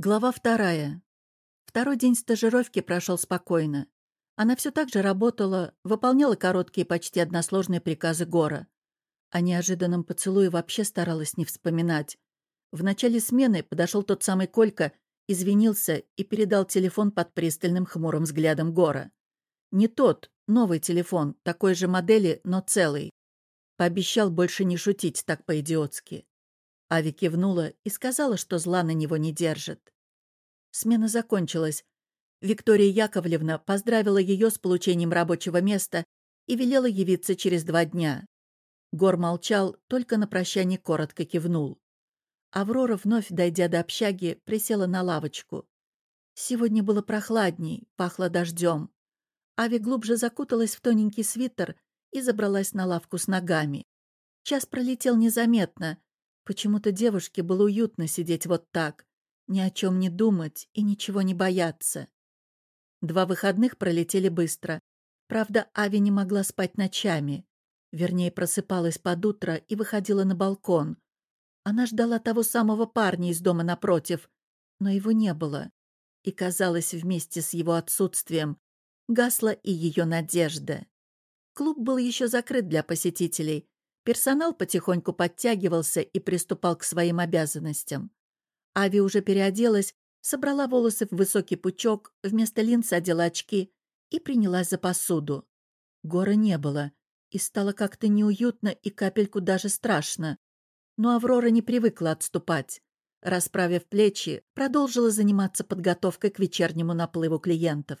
Глава вторая. Второй день стажировки прошел спокойно. Она все так же работала, выполняла короткие, почти односложные приказы Гора. О неожиданном поцелуе вообще старалась не вспоминать. В начале смены подошел тот самый Колька, извинился и передал телефон под пристальным хмурым взглядом Гора. Не тот, новый телефон, такой же модели, но целый. Пообещал больше не шутить так по-идиотски. Ави кивнула и сказала, что зла на него не держит. Смена закончилась. Виктория Яковлевна поздравила ее с получением рабочего места и велела явиться через два дня. Гор молчал, только на прощание коротко кивнул. Аврора, вновь дойдя до общаги, присела на лавочку. Сегодня было прохладней, пахло дождем. Ави глубже закуталась в тоненький свитер и забралась на лавку с ногами. Час пролетел незаметно, Почему-то девушке было уютно сидеть вот так, ни о чем не думать и ничего не бояться. Два выходных пролетели быстро. Правда, Ави не могла спать ночами. Вернее, просыпалась под утро и выходила на балкон. Она ждала того самого парня из дома напротив, но его не было. И, казалось, вместе с его отсутствием гасла и ее надежда. Клуб был еще закрыт для посетителей, Персонал потихоньку подтягивался и приступал к своим обязанностям. Ави уже переоделась, собрала волосы в высокий пучок, вместо линз одела очки и принялась за посуду. Гора не было, и стало как-то неуютно и капельку даже страшно. Но Аврора не привыкла отступать. Расправив плечи, продолжила заниматься подготовкой к вечернему наплыву клиентов.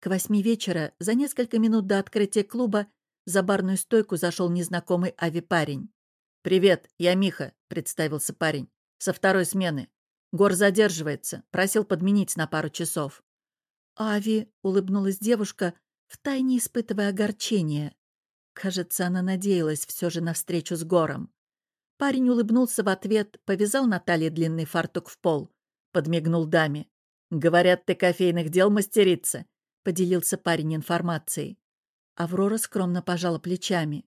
К восьми вечера, за несколько минут до открытия клуба, за барную стойку зашел незнакомый Ави-парень. «Привет, я Миха», — представился парень. «Со второй смены. Гор задерживается. Просил подменить на пару часов». «Ави», — улыбнулась девушка, втайне испытывая огорчение. Кажется, она надеялась все же на встречу с Гором. Парень улыбнулся в ответ, повязал на талии длинный фартук в пол. Подмигнул даме. «Говорят, ты кофейных дел мастерица», — поделился парень информацией. Аврора скромно пожала плечами.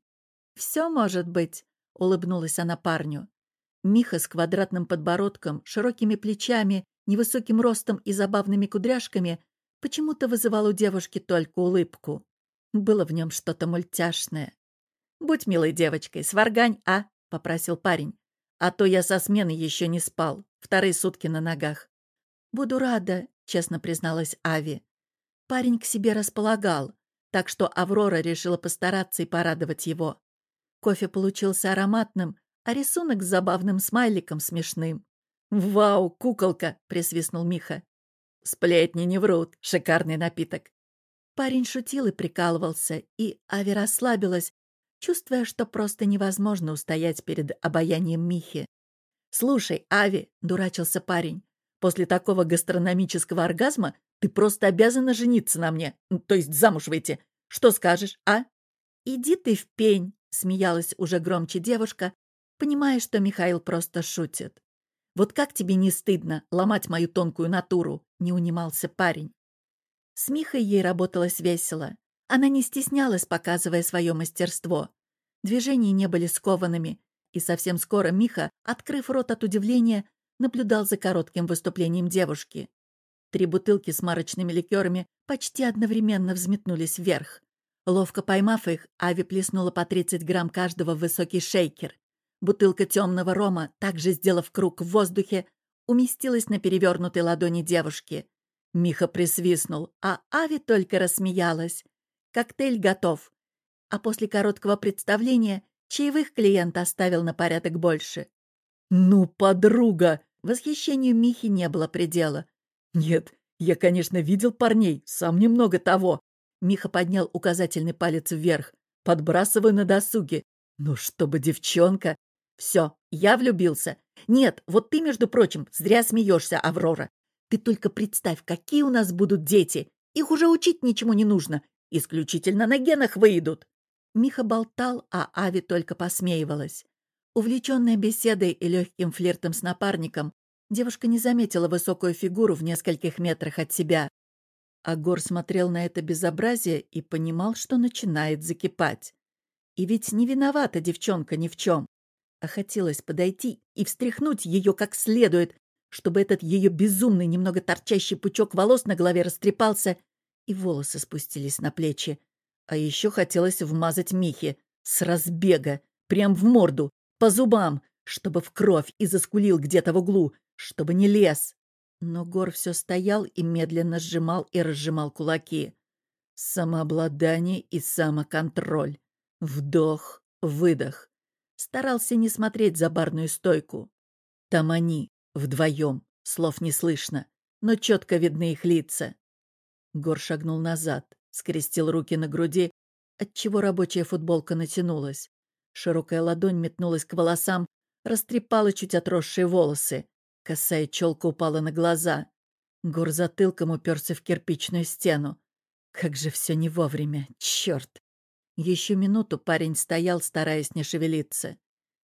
«Все может быть», — улыбнулась она парню. Миха с квадратным подбородком, широкими плечами, невысоким ростом и забавными кудряшками почему-то вызывал у девушки только улыбку. Было в нем что-то мультяшное. «Будь милой девочкой, сваргань, а?» — попросил парень. «А то я со смены еще не спал. Вторые сутки на ногах». «Буду рада», — честно призналась Ави. Парень к себе располагал так что Аврора решила постараться и порадовать его. Кофе получился ароматным, а рисунок с забавным смайликом смешным. «Вау, куколка!» — присвистнул Миха. «Сплетни не врут. Шикарный напиток». Парень шутил и прикалывался, и Ави расслабилась, чувствуя, что просто невозможно устоять перед обаянием Михи. «Слушай, Ави», — дурачился парень, — «после такого гастрономического оргазма ты просто обязана жениться на мне, то есть замуж выйти. Что скажешь, а?» «Иди ты в пень», — смеялась уже громче девушка, понимая, что Михаил просто шутит. «Вот как тебе не стыдно ломать мою тонкую натуру?» — не унимался парень. С Михой ей работалось весело. Она не стеснялась, показывая свое мастерство. Движения не были скованными, и совсем скоро Миха, открыв рот от удивления, наблюдал за коротким выступлением девушки. Три бутылки с марочными ликерами почти одновременно взметнулись вверх. Ловко поймав их, Ави плеснула по 30 грамм каждого в высокий шейкер. Бутылка темного рома, также сделав круг в воздухе, уместилась на перевернутой ладони девушки. Миха присвистнул, а Ави только рассмеялась. Коктейль готов. А после короткого представления чаевых клиент оставил на порядок больше. «Ну, подруга!» Восхищению Михи не было предела. «Нет, я, конечно, видел парней, сам немного того». Миха поднял указательный палец вверх. «Подбрасываю на досуге. Ну, чтобы девчонка...» «Все, я влюбился. Нет, вот ты, между прочим, зря смеешься, Аврора. Ты только представь, какие у нас будут дети. Их уже учить ничему не нужно. Исключительно на генах выйдут». Миха болтал, а Ави только посмеивалась. Увлеченная беседой и легким флиртом с напарником, Девушка не заметила высокую фигуру в нескольких метрах от себя. Агор смотрел на это безобразие и понимал, что начинает закипать. И ведь не виновата девчонка ни в чем. А хотелось подойти и встряхнуть ее как следует, чтобы этот ее безумный, немного торчащий пучок волос на голове растрепался, и волосы спустились на плечи. А еще хотелось вмазать Михе с разбега, прям в морду, по зубам, чтобы в кровь и заскулил где-то в углу, чтобы не лез. Но Гор все стоял и медленно сжимал и разжимал кулаки. Самообладание и самоконтроль. Вдох, выдох. Старался не смотреть за барную стойку. Там они, вдвоем, слов не слышно, но четко видны их лица. Гор шагнул назад, скрестил руки на груди, отчего рабочая футболка натянулась. Широкая ладонь метнулась к волосам, растрепала чуть отросшие волосы. Косая челка упала на глаза. Гор затылком уперся в кирпичную стену. Как же все не вовремя, черт! Еще минуту парень стоял, стараясь не шевелиться.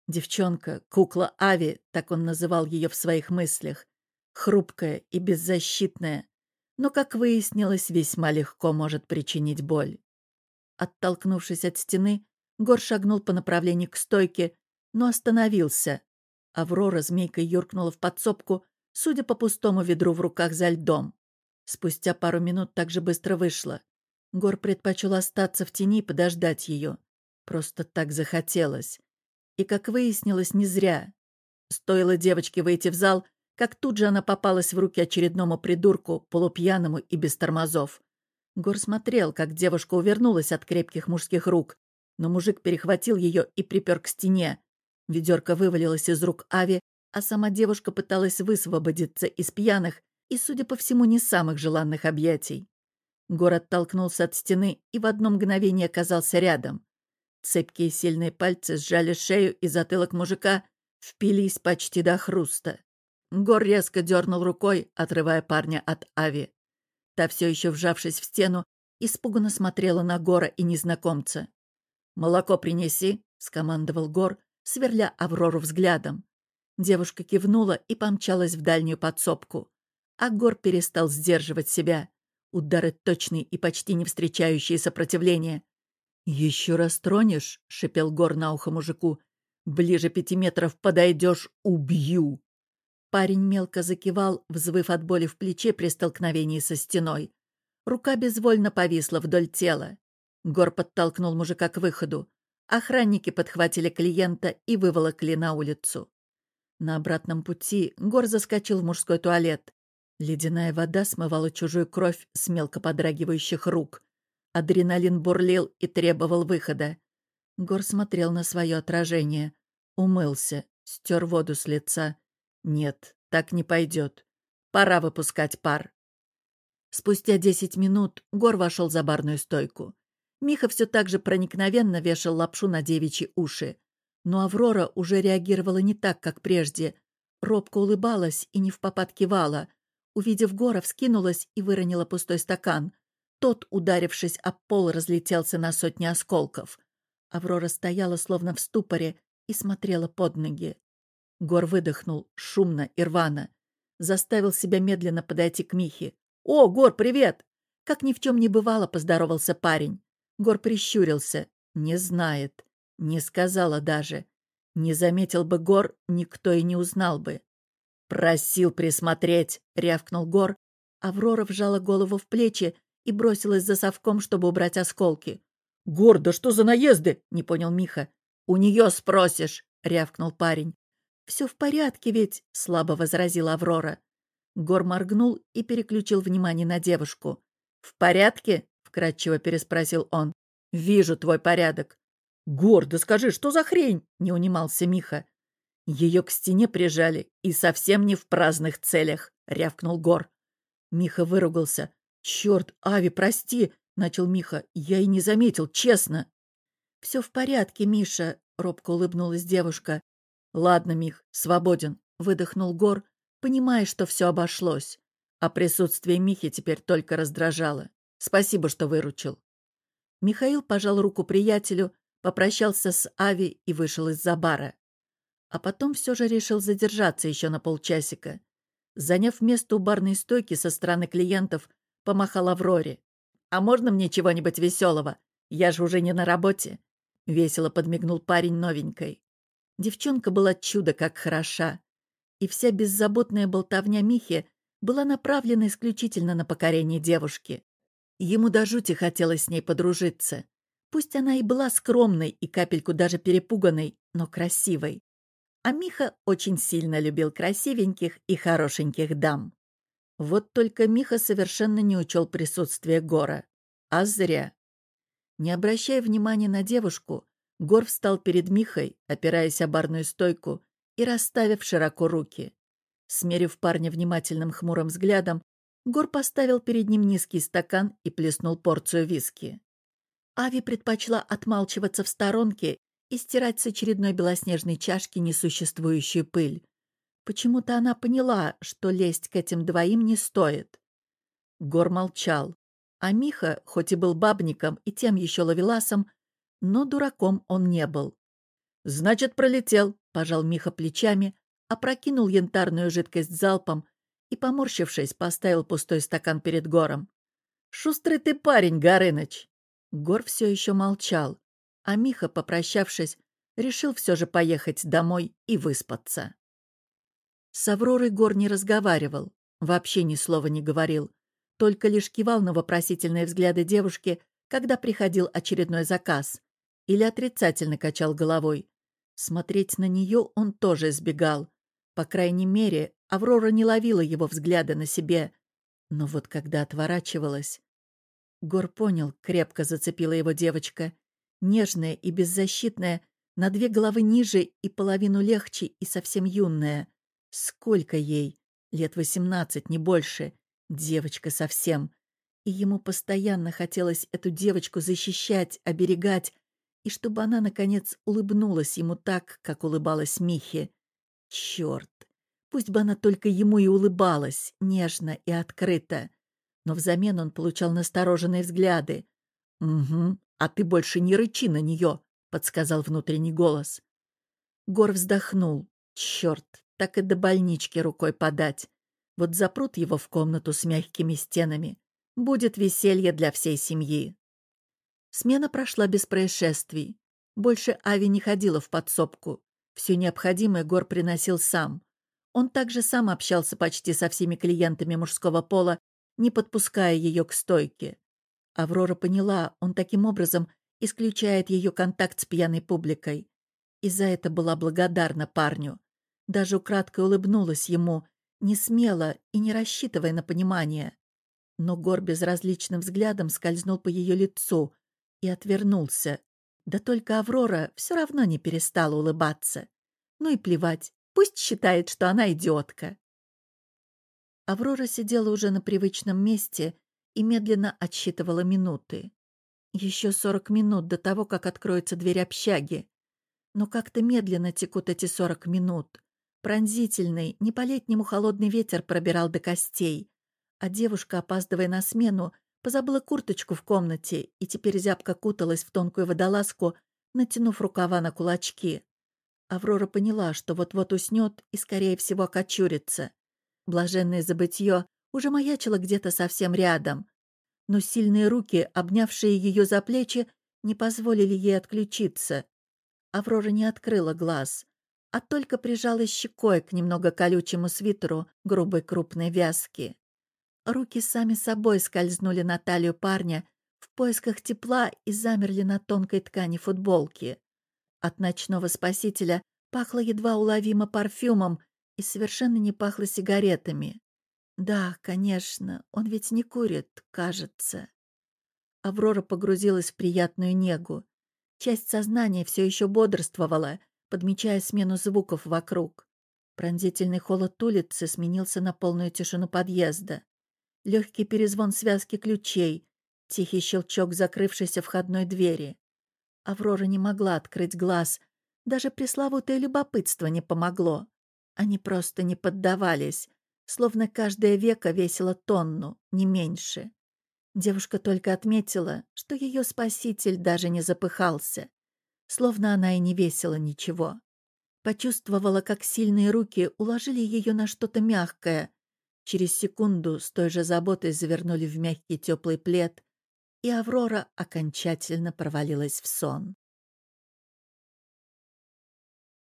Девчонка, кукла Ави, так он называл ее в своих мыслях, хрупкая и беззащитная, но, как выяснилось, весьма легко может причинить боль. Оттолкнувшись от стены, Гор шагнул по направлению к стойке, но остановился. Аврора змейкой юркнула в подсобку, судя по пустому ведру в руках за льдом. Спустя пару минут так же быстро вышла. Гор предпочел остаться в тени и подождать ее. Просто так захотелось. И, как выяснилось, не зря. Стоило девочке выйти в зал, как тут же она попалась в руки очередному придурку, полупьяному и без тормозов. Гор смотрел, как девушка увернулась от крепких мужских рук, но мужик перехватил ее и припер к стене. Ведерко вывалилось из рук Ави, а сама девушка пыталась высвободиться из пьяных и, судя по всему, не самых желанных объятий. Город толкнулся от стены и в одно мгновение оказался рядом. Цепкие сильные пальцы сжали шею и затылок мужика, впились почти до хруста. Гор резко дернул рукой, отрывая парня от Ави. Та, все еще вжавшись в стену, испуганно смотрела на Гора и незнакомца. «Молоко принеси», — скомандовал Гор, сверля Аврору взглядом. Девушка кивнула и помчалась в дальнюю подсобку. А Гор перестал сдерживать себя. Удары точные и почти не встречающие сопротивления. «Еще раз тронешь», — шепел Гор на ухо мужику, — «ближе пяти метров подойдешь — убью». Парень мелко закивал, взвыв от боли в плече при столкновении со стеной. Рука безвольно повисла вдоль тела. Гор подтолкнул мужика к выходу. Охранники подхватили клиента и выволокли на улицу. На обратном пути Гор заскочил в мужской туалет. Ледяная вода смывала чужую кровь с мелко подрагивающих рук. Адреналин бурлил и требовал выхода. Гор смотрел на свое отражение. Умылся, стер воду с лица. Нет, так не пойдет. Пора выпускать пар. Спустя десять минут Гор вошел за барную стойку. Миха все так же проникновенно вешал лапшу на девичьи уши. Но Аврора уже реагировала не так, как прежде. Робко улыбалась и не в попад кивала — Увидев Гора, вскинулась и выронила пустой стакан. Тот, ударившись об пол, разлетелся на сотни осколков. Аврора стояла словно в ступоре и смотрела под ноги. Гор выдохнул, шумно и рвано. Заставил себя медленно подойти к Михе. «О, Гор, привет!» Как ни в чем не бывало, поздоровался парень. Гор прищурился. Не знает. Не сказала даже. Не заметил бы Гор, никто и не узнал бы. «Просил присмотреть!» — рявкнул Гор. Аврора вжала голову в плечи и бросилась за совком, чтобы убрать осколки. «Гор, да что за наезды?» — не понял Миха. «У нее спросишь!» — рявкнул парень. «Все в порядке ведь!» — слабо возразила Аврора. Гор моргнул и переключил внимание на девушку. «В порядке?» — вкратчиво переспросил он. «Вижу твой порядок». «Гор, да скажи, что за хрень?» — не унимался Миха. Ее к стене прижали, и совсем не в праздных целях, — рявкнул Гор. Миха выругался. «Черт, Ави, прости!» — начал Миха. «Я и не заметил, честно!» «Все в порядке, Миша!» — робко улыбнулась девушка. «Ладно, Мих, свободен!» — выдохнул Гор, понимая, что все обошлось. А присутствие Михи теперь только раздражало. Спасибо, что выручил. Михаил пожал руку приятелю, попрощался с Ави и вышел из-за бара а потом все же решил задержаться еще на полчасика. Заняв место у барной стойки со стороны клиентов, помахал Авроре. «А можно мне чего-нибудь веселого? Я же уже не на работе!» Весело подмигнул парень новенькой. Девчонка была чудо как хороша. и вся беззаботная болтовня Михи была направлена исключительно на покорение девушки. Ему до жути хотелось с ней подружиться. Пусть она и была скромной и капельку даже перепуганной, но красивой. А Миха очень сильно любил красивеньких и хорошеньких дам. Вот только Миха совершенно не учел присутствие Гора. А зря. Не обращая внимания на девушку, Гор встал перед Михой, опираясь о барную стойку и расставив широко руки. Смерив парня внимательным хмурым взглядом, Гор поставил перед ним низкий стакан и плеснул порцию виски. Ави предпочла отмалчиваться в сторонке и стирать с очередной белоснежной чашки несуществующую пыль. Почему-то она поняла, что лезть к этим двоим не стоит. Гор молчал, а Миха, хоть и был бабником и тем еще ловеласом, но дураком он не был. «Значит, пролетел», — пожал Миха плечами, опрокинул янтарную жидкость залпом и, поморщившись, поставил пустой стакан перед Гором. «Шустрый ты парень, Горыныч!» Гор все еще молчал, а Миха, попрощавшись, решил все же поехать домой и выспаться. С Авророй Гор не разговаривал, вообще ни слова не говорил, только лишь кивал на вопросительные взгляды девушки, когда приходил очередной заказ, или отрицательно качал головой. Смотреть на нее он тоже избегал. По крайней мере, Аврора не ловила его взгляда на себе. Но вот когда отворачивалась... Гор понял, крепко зацепила его девочка. Нежная и беззащитная, на две головы ниже и половину легче и совсем юная. Сколько ей? Лет восемнадцать, не больше. Девочка совсем. И ему постоянно хотелось эту девочку защищать, оберегать, и чтобы она, наконец, улыбнулась ему так, как улыбалась Михе. Черт! Пусть бы она только ему и улыбалась, нежно и открыто. Но взамен он получал настороженные взгляды. «Угу, а ты больше не рычи на нее», — подсказал внутренний голос. Гор вздохнул. Черт, так и до больнички рукой подать. Вот запрут его в комнату с мягкими стенами. Будет веселье для всей семьи. Смена прошла без происшествий. Больше Ави не ходила в подсобку. Все необходимое Гор приносил сам. Он также сам общался почти со всеми клиентами мужского пола, не подпуская ее к стойке. Аврора поняла, он таким образом исключает ее контакт с пьяной публикой. И за это была благодарна парню. Даже украдкой улыбнулась ему, не смело и не рассчитывая на понимание. Но Гор безразличным взглядом скользнул по ее лицу и отвернулся. Да только Аврора все равно не перестала улыбаться. Ну и плевать, пусть считает, что она идиотка. Аврора сидела уже на привычном месте и медленно отсчитывала минуты. Еще сорок минут до того, как откроется дверь общаги. Но как-то медленно текут эти сорок минут. Пронзительный, не по-летнему холодный ветер пробирал до костей, а девушка, опаздывая на смену, позабыла курточку в комнате и теперь зябко куталась в тонкую водолазку, натянув рукава на кулачки. Аврора поняла, что вот-вот уснет и, скорее всего, окочурится. Блаженное забытье уже маячило где-то совсем рядом. Но сильные руки, обнявшие ее за плечи, не позволили ей отключиться. Аврора не открыла глаз а только прижалась щекой к немного колючему свитеру грубой крупной вязки. Руки сами собой скользнули на талию парня в поисках тепла и замерли на тонкой ткани футболки. От ночного спасителя пахло едва уловимо парфюмом и совершенно не пахло сигаретами. Да, конечно, он ведь не курит, кажется. Аврора погрузилась в приятную негу. Часть сознания все еще бодрствовала, подмечая смену звуков вокруг. Пронзительный холод улицы сменился на полную тишину подъезда. Легкий перезвон связки ключей, тихий щелчок закрывшейся входной двери. Аврора не могла открыть глаз. Даже пресловутое любопытство не помогло. Они просто не поддавались, словно каждое веко весило тонну, не меньше. Девушка только отметила, что ее спаситель даже не запыхался словно она и не весила ничего. Почувствовала, как сильные руки уложили ее на что-то мягкое. Через секунду с той же заботой завернули в мягкий теплый плед, и Аврора окончательно провалилась в сон.